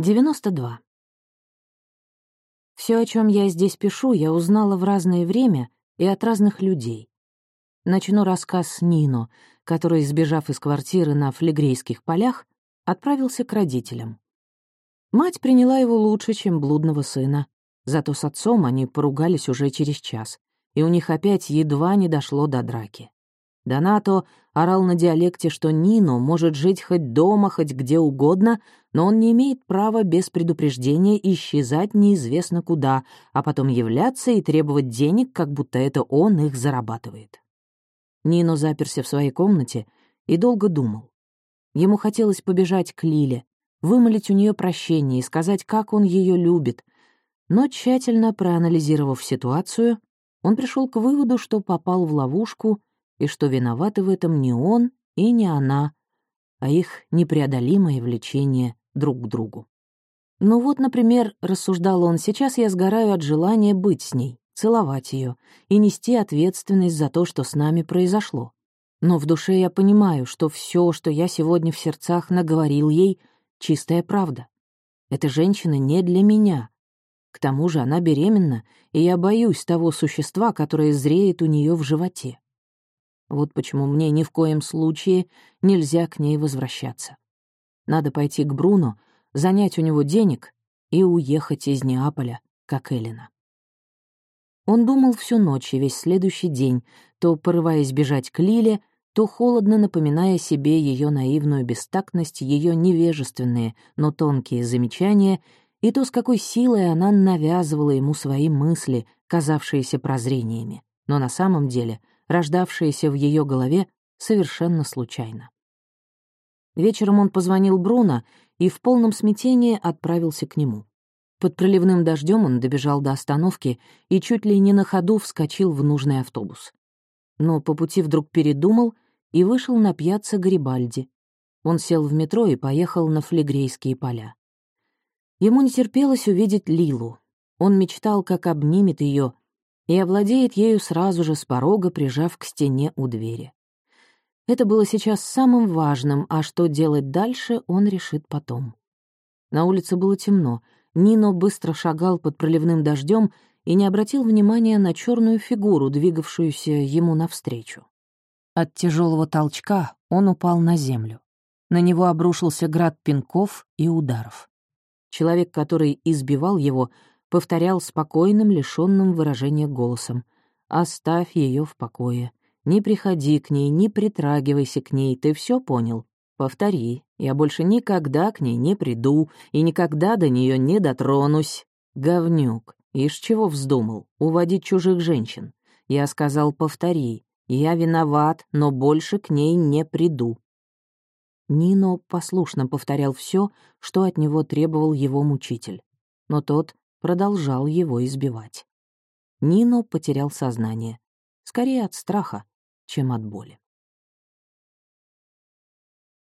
92. Все, о чем я здесь пишу, я узнала в разное время и от разных людей. Начну рассказ с Нино, который, сбежав из квартиры на флегрейских полях, отправился к родителям. Мать приняла его лучше, чем блудного сына. Зато с отцом они поругались уже через час, и у них опять едва не дошло до драки. Донато орал на диалекте, что Нино может жить хоть дома, хоть где угодно, но он не имеет права без предупреждения исчезать неизвестно куда, а потом являться и требовать денег, как будто это он их зарабатывает. Нино заперся в своей комнате и долго думал. Ему хотелось побежать к Лиле, вымолить у нее прощение и сказать, как он ее любит, но тщательно проанализировав ситуацию, он пришел к выводу, что попал в ловушку и что виноваты в этом не он и не она, а их непреодолимое влечение друг к другу. Ну вот, например, рассуждал он, сейчас я сгораю от желания быть с ней, целовать ее и нести ответственность за то, что с нами произошло. Но в душе я понимаю, что все, что я сегодня в сердцах наговорил ей, — чистая правда. Эта женщина не для меня. К тому же она беременна, и я боюсь того существа, которое зреет у нее в животе. Вот почему мне ни в коем случае нельзя к ней возвращаться. Надо пойти к Бруно, занять у него денег и уехать из Неаполя, как Эллина. Он думал всю ночь и весь следующий день, то порываясь бежать к Лиле, то холодно напоминая себе ее наивную бестактность, ее невежественные, но тонкие замечания, и то, с какой силой она навязывала ему свои мысли, казавшиеся прозрениями, но на самом деле рождавшиеся в ее голове совершенно случайно. Вечером он позвонил Бруно и в полном смятении отправился к нему. Под проливным дождем он добежал до остановки и чуть ли не на ходу вскочил в нужный автобус. Но по пути вдруг передумал и вышел на пьяцца Гарибальди. Он сел в метро и поехал на флегрейские поля. Ему не терпелось увидеть Лилу. Он мечтал, как обнимет ее и овладеет ею сразу же с порога, прижав к стене у двери. Это было сейчас самым важным, а что делать дальше, он решит потом. На улице было темно, Нино быстро шагал под проливным дождем и не обратил внимания на черную фигуру, двигавшуюся ему навстречу. От тяжелого толчка он упал на землю. На него обрушился град пинков и ударов. Человек, который избивал его, повторял спокойным, лишенным выражения голосом. «Оставь ее в покое. Не приходи к ней, не притрагивайся к ней. Ты все понял? Повтори. Я больше никогда к ней не приду и никогда до нее не дотронусь. Говнюк. Ишь чего вздумал? Уводить чужих женщин. Я сказал, повтори. Я виноват, но больше к ней не приду». Нино послушно повторял все, что от него требовал его мучитель. Но тот продолжал его избивать. Нино потерял сознание. Скорее от страха, чем от боли.